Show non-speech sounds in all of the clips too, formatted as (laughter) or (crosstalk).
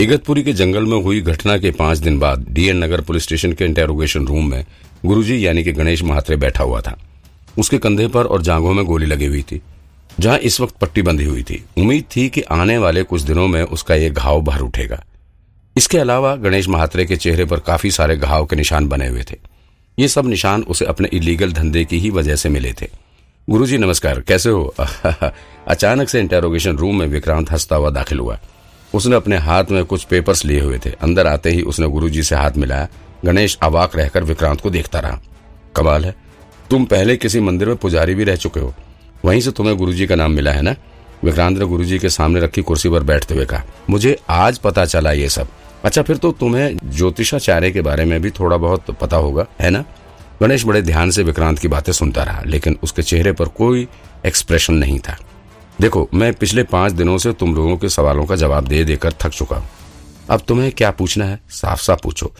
इगतपुरी के जंगल में हुई घटना के पाँच दिन बाद D N Nagar police station के इंटेरोगेशन रूम में गुरुजी यानी कि गणेश महात्रे बैठा हुआ था। उसके कंधे पर और जांघों में गोली लगी हुई थी, जहाँ इस वक्त पट्टी बंधी हुई थी। उम्मीद थी कि आने वाले कुछ दिनों में उसका ये घाव भर उठेगा। इसके अलावा गणेश महात्रे के चेहरे पर काफ़ी सारे घाव के निशान बने हुए थे। ये सब निशान उसे अपने इलीगल धंधे की ही वजह से मिले थे। गुरुजी नमस्कार, कैसे हो? (laughs) अचानक से इंटेरोगेशन रूम में विक्रांत हंसता हुआ दाखिल हुआ। उसने अपने हाथ में कुछ पेपर्स लिए हुए थे। अंदर आते ही उसने गुरुजी से हाथ मिलाया। गणेश अवाक रहकर विक्रांत को देखता रहा। कमाल है। तुम पहले किसी मंदिर में पुजारी भी रह चुके हो। वहीं से तुम्हें गुरुजी का नाम मिला है ना? विक्रांत ने गुरुजी के सामने रखी कुर्सी पर बैठते हुए कहा, मुझे आज पता चला ये सब। अच्छा फिर तो तुम्हें ज्योतिषाचार्य के बारे में भी थोड़ा बहुत पता होगा, है ना? गणेश बड़े ध्यान से विक्रांत की बातें सुनता रहा, लेकिन उसके चेहरे पर कोई एक्सप्रेशन नहीं था। देखो, मैं पिछले पाँच दिनों से तुम लोगों के सवालों का जवाब दे देकर थक चुका हूँ। अब तुम्हें क्या पूछना है? साफ़ साफ़ पूछो।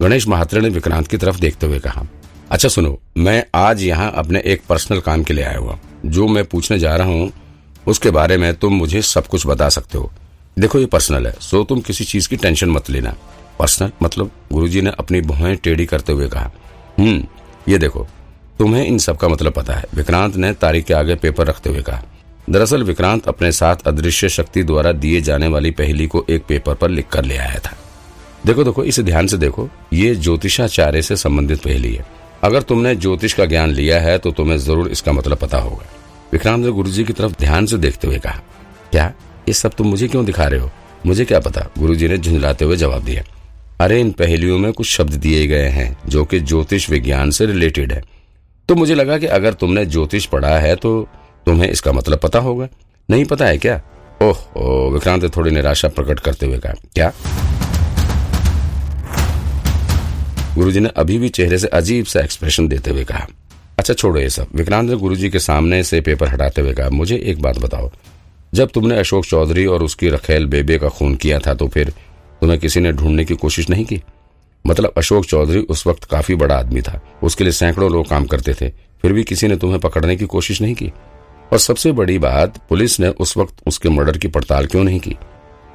गणेश महात्रे ने विक्रांत की तरफ़ देखते हुए कहा अच्छा सुनो, मैं आज यहाँ अपने एक पर्सनल काम के लिए आया हुआ जो मैं पूछने जा रहा हूँ, उसके बारे में तुम मुझे सब कुछ बता सकते हो। देखो, ये पर्सनल है, सो तुम किसी चीज़ की टेंशन मत लेना। पर्सनल मतलब गुरुजी ने अपनी भुआएँ टेढ़ी करते हुए कहा हम्म ये देखो, तुम्हें इन सब का मतलब पता है। विक्रांत ने तारीख के आगे पेपर रखते हुए कहा दरअसल विक्रांत अपने साथ अदृश्य शक्ति द्वारा दिए जाने वाली पहली को एक पेपर पर लिख कर ले आया था। देखो देखो, इसे ध्यान से देखो। ये ज्योतिषाचार्य से संबंधित पहली है। अगर तुमने ज्योतिष का ज्ञान लिया है तो तुम्हें ज़रूर इसका मतलब पता होगा। विक्रांत ने गुरुजी की तरफ़ ध्यान से देखते हुए कहा, क्या ये सब तुम मुझे क्यों दिखा रहे हो? मुझे क्या पता? गुरुजी ने झुंझलाते हुए जवाब दिया, अरे, इन पहलियों में कुछ शब्द दिए गए हैं, जो कि ज्योतिष विज्ञान से रिलेटेड है। तो मुझे लगा कि अगर तुमने ज्योतिष पढ़ा है तो तुम्हें इसका मतलब पता होगा। नहीं पता है क्या? ओह, विक्रांत थोड़ी निराशा प्रकट करते हुए कहा, क्या? गुरुजी ने अभी भी चेहरे से अजीब सा एक्सप्रेशन देते हुए कहा अच्छा छोड़ो ये सब। विक्रांत ने गुरुजी के सामने से पेपर हटाते हुए कहा, मुझे एक बात बताओ। जब तुमने अशोक चौधरी और उसकी रखेल बेबे का खून किया था तो फिर तुम्हें किसी ने ढूँढने की कोशिश नहीं की? मतलब अशोक चौधरी उस वक्त काफ़ी बड़ा आदमी था, उसके लिए सैकड़ों लोग काम करते थे, फिर भी किसी ने तुम्हें पकड़ने की कोशिश नहीं की? और सबसे बड़ी बात, पुलिस ने उस वक्त उसके मर्डर की पड़ताल क्यों नहीं की?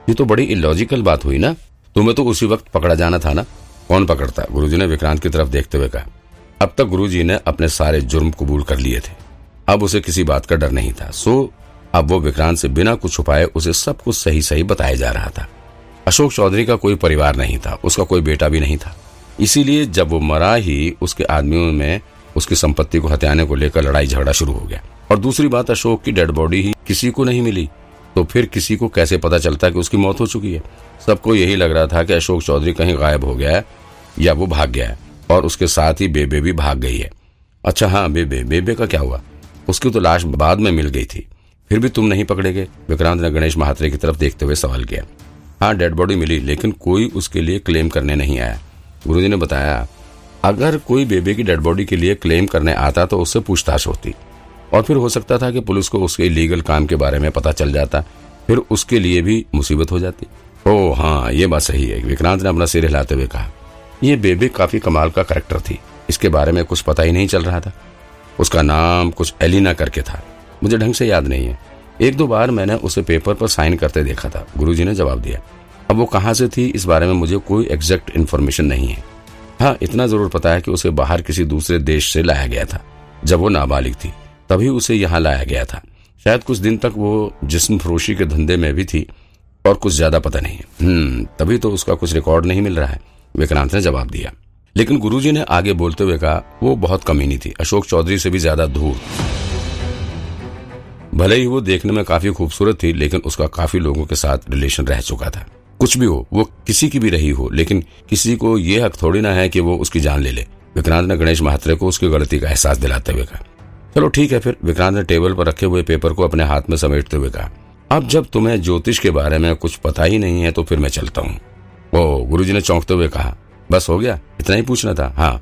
ये तो बड़ी इलॉजिकल बात हुई ना? तुम्हें तो उसी वक्त पकड़ा जाना था ना? कौन पकड़ता? गुरुजी ने विक्रांत की तरफ़ देखते हुए कहा। अब तक गुरुजी ने अपने सारे जुर्म कबूल कर लिए थे। अब उसे किसी बात का डर नहीं था। सो, अब वो विक्रांत से बिना कुछ छुपाए उसे सब कुछ सही सही बताया जा रहा था। अशोक चौधरी का कोई परिवार नहीं था। उसका कोई बेटा भी नहीं था। इसीलिए जब वो मरा ही, उसके आदमियों में उसकी संपत्ति को हत्याने को लेकर लड़ाई झगड़ा शुरू हो गया। और दूसरी बात, अशोक, की डेड बॉडी ही किसी को नहीं मिली। तो फिर किसी को कैसे पता चलता कि उसकी मौत हो चुकी है? सबको यही लग रहा था कि अशोक चौधरी कहीं गायब हो गया है, या वो भाग गया है, और उसके साथ ही बेबे भी भाग गई है। अच्छा हाँ बेबे बेबे का क्या हुआ? उसकी तो लाश बाद में मिल गई थी। फिर भी तुम नहीं पकड़े गए? विक्रांत ने गणेश महात्रे की तरफ़ देखते हुए सवाल किया। हाँ डेड बॉडी मिली, लेकिन कोई उसके लिए क्लेम करने नहीं आया। गुरुजी ने बताया, अगर कोई बेबे की डेड बॉडी के लिए क्लेम करने आता तो उससे पूछताछ होती। और फिर हो सकता था कि पुलिस को उसके लीगल काम के बारे में पता चल जाता, फिर उसके लिए भी मुसीबत हो जाती। ओ हाँ ये बात सही है। विक्रांत ने अपना सिर हिलाते हुए कहा, ये बेबी काफ़ी कमाल का करेक्टर थी। इसके बारे में कुछ पता ही नहीं चल रहा था। उसका नाम कुछ एलिना करके था। मुझे ढंग से याद नहीं है। एक दो बार मैंने उसे पेपर पर साइन करते देखा था। गुरुजी ने जवाब दिया, अब वो कहाँ से थी, इस बारे में मुझे कोई एग्जैक्ट इन्फॉर्मेशन नहीं है। हाँ इतना ज़रूर पता है कि उसे बाहर किसी दूसरे देश से लाया गया था, जब वो नाबालिग थी। तभी उसे यहाँ लाया गया था। शायद कुछ दिन तक वो जिस्म फरोशी के धंधे में भी थी, और कुछ ज़्यादा पता नहीं। हम्म तभी तो उसका कुछ रिकॉर्ड नहीं मिल रहा है, विक्रांत ने जवाब दिया। लेकिन गुरुजी ने आगे बोलते हुए कहा, वो बहुत कमीनी थी, अशोक चौधरी से भी ज़्यादा धूल भले ही वो देखने में काफ़ी खूबसूरत थी, लेकिन उसका काफ़ी लोगों के साथ रिलेशन रह चुका था। कुछ भी हो, वो किसी की भी रही हो, लेकिन किसी को ये हक थोड़ी ना है कि वो उसकी जान ले ले। विक्रांत ने गणेश महात्रे को उसकी गलती का एहसास दिलाते हुए कहा। चलो ठीक है, फिर विक्रांत ने टेबल पर रखे हुए पेपर को अपने हाथ में समेटते हुए कहा, अब जब तुम्हें ज्योतिष के बारे में कुछ पता ही नहीं है तो फिर मैं चलता हूँ। ओ, गुरुजी ने चौंकते हुए कहा, बस हो गया, इतना ही पूछना था? हाँ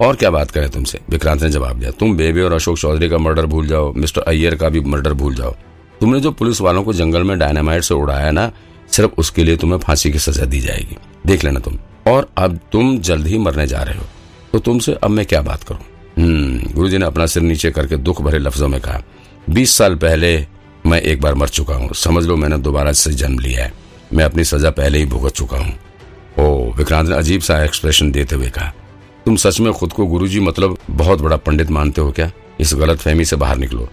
और क्या बात करें तुमसे? विक्रांत ने जवाब दिया, तुम बेबी और अशोक चौधरी का मर्डर भूल जाओ, मिस्टर अय्यर का भी मर्डर भूल जाओ। तुमने जो पुलिस वालों को जंगल में डायनामाइट से उड़ाया ना, सिर्फ़ उसके लिए तुम्हें फांसी की सजा दी जाएगी। देख लेना तुम, और अब तुम जल्द ही मरने जा रहे हो तो तुमसे अब मैं क्या बात करूँ? हम्म गुरुजी ने अपना सिर नीचे करके दुख भरे लफ्जों में कहा, बीस साल पहले मैं एक बार मर चुका हूँ। समझ लो मैंने दोबारा से जन्म लिया है। मैं अपनी सजा पहले ही भुगत चुका हूँ। ओ, विक्रांत ने अजीब सा एक्सप्रेशन देते हुए कहा, तुम सच में खुद को गुरुजी मतलब बहुत बड़ा पंडित मानते हो क्या? इस गलत फहमी से बाहर निकलो।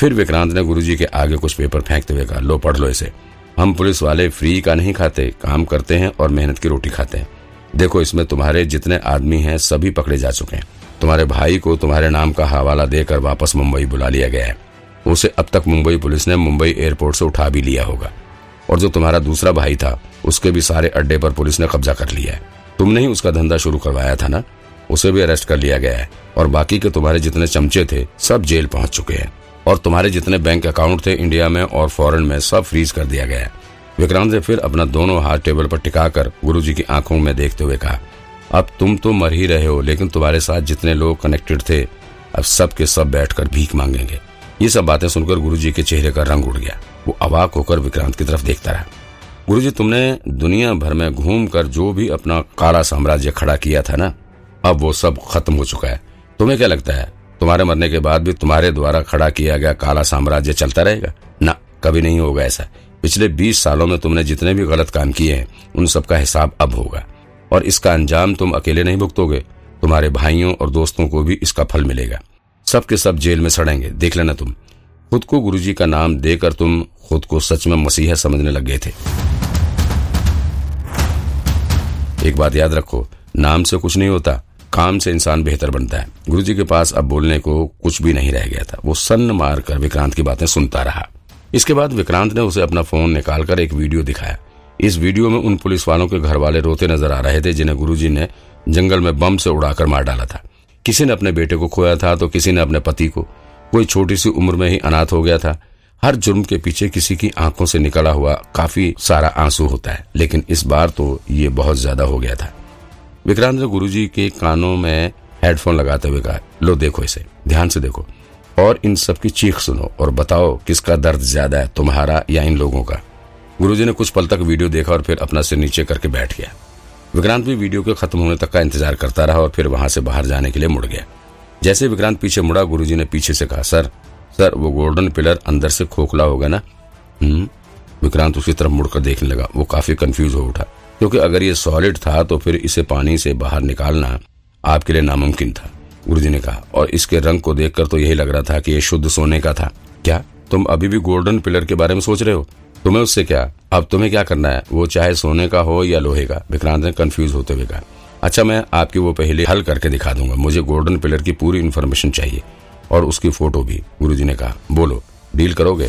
फिर विक्रांत ने गुरुजी के आगे कुछ पेपर फेंकते हुए कहा, लो, पढ़ लो इसे। हम पुलिस वाले फ्री का नहीं खाते, काम करते हैं और मेहनत की रोटी खाते हैं। देखो, इसमें तुम्हारे जितने आदमी हैं, सभी पकड़े जा चुके हैं। तुम्हारे भाई को तुम्हारे नाम का हवाला देकर वापस मुंबई बुला लिया गया है। उसे अब तक मुंबई पुलिस ने मुंबई एयरपोर्ट से उठा भी लिया होगा। और जो तुम्हारा दूसरा भाई था, उसके भी सारे अड्डे पर पुलिस ने कब्जा कर लिया है। तुमने ही उसका धंधा शुरू करवाया था ना? उसे भी अरेस्ट कर लिया गया है। और बाकी के तुम्हारे जितने चमचे थे, सब जेल पहुँच चुके हैं। और तुम्हारे जितने बैंक अकाउंट थे इंडिया में और फॉरेन में, सब फ्रीज कर दिया गया है। विक्रांत ने फिर अपना दोनों हाथ टेबल पर टिकाकर गुरुजी की आँखों में देखते हुए कहा अब तुम तो मर ही रहे हो, लेकिन तुम्हारे साथ जितने लोग कनेक्टेड थे, अब सब के सब बैठकर भीख मांगेंगे। ये सब बातें सुनकर गुरुजी के चेहरे का रंग उड़ गया। वो अवाक होकर विक्रांत की तरफ़ देखता रहा। गुरुजी, तुमने दुनिया भर में घूम कर जो भी अपना काला साम्राज्य खड़ा किया था ना, अब वो सब खत्म हो चुका है। तुम्हें क्या लगता है, तुम्हारे मरने के बाद भी तुम्हारे द्वारा खड़ा किया गया काला साम्राज्य चलता रहेगा? ना, कभी नहीं होगा ऐसा। पिछले बीस सालों में तुमने जितने भी गलत काम किए हैं, उन सबका हिसाब अब होगा। और इसका अंजाम तुम अकेले नहीं भुगतोगे। तुम्हारे भाइयों और दोस्तों को भी इसका फल मिलेगा। सबके सब जेल में सड़ेंगे। देख लेना तुम। खुद को गुरुजी का नाम देकर तुम खुद को सच में मसीहा समझने लग गए थे। एक बात याद रखो, नाम से कुछ नहीं होता, काम से इंसान बेहतर बनता है। गुरुजी के पास अब बोलने को कुछ भी नहीं रह गया था। वो सन्न मार कर विक्रांत की बातें सुनता रहा। इसके बाद विक्रांत ने उसे अपना फ़ोन निकालकर एक वीडियो दिखाया। इस वीडियो में उन पुलिस वालों के घर वाले रोते नज़र आ रहे थे जिन्हें गुरुजी ने जंगल में बम से उड़ाकर मार डाला था। किसी ने अपने बेटे को खोया था तो किसी ने अपने पति को। कोई छोटी सी उम्र में ही अनाथ हो गया था। हर जुर्म के पीछे किसी की आँखों से निकला हुआ काफ़ी सारा आँसू होता है, लेकिन इस बार तो ये बहुत ज़्यादा हो गया था। विक्रांत ने गुरुजी के कानों में हेडफोन लगाते हुए कहा, लो, देखो इसे, ध्यान से देखो। और इन सब की चीख सुनो और बताओ किसका दर्द ज़्यादा है, तुम्हारा या इन लोगों का? गुरुजी ने कुछ पल तक वीडियो देखा और फिर अपना सिर नीचे करके बैठ गया। विक्रांत भी वीडियो के खत्म होने तक का इंतज़ार करता रहा और फिर वहाँ से बाहर जाने के लिए मुड़ गया। जैसे विक्रांत पीछे मुड़ा, गुरुजी ने पीछे से कहा, सर सर, वो गोल्डन पिलर अंदर से खोखला होगा ना? हम्म? विक्रांत उसकी तरफ़ मुड़कर देखने लगा। वो काफ़ी कंफ्यूज हो उठा, क्योंकि अगर ये सॉलिड था तो फिर इसे पानी से बाहर निकालना आपके लिए नामुमकिन था, गुरुजी ने कहा। और इसके रंग को देखकर तो यही लग रहा था कि ये शुद्ध सोने का था। क्या? तुम अभी भी गोल्डन पिलर के बारे में सोच रहे हो? तुम्हें उससे क्या? अब तुम्हें क्या करना है? वो चाहे सोने का हो या लोहे का। विक्रांत ने कंफ्यूज होते हुए कहा अच्छा मैं आपकी वो पहले हल करके दिखा दूँगा। मुझे गोल्डन पिलर की पूरी इन्फॉर्मेशन चाहिए और उसकी फ़ोटो भी। गुरुजी ने कहा, बोलो डील करोगे?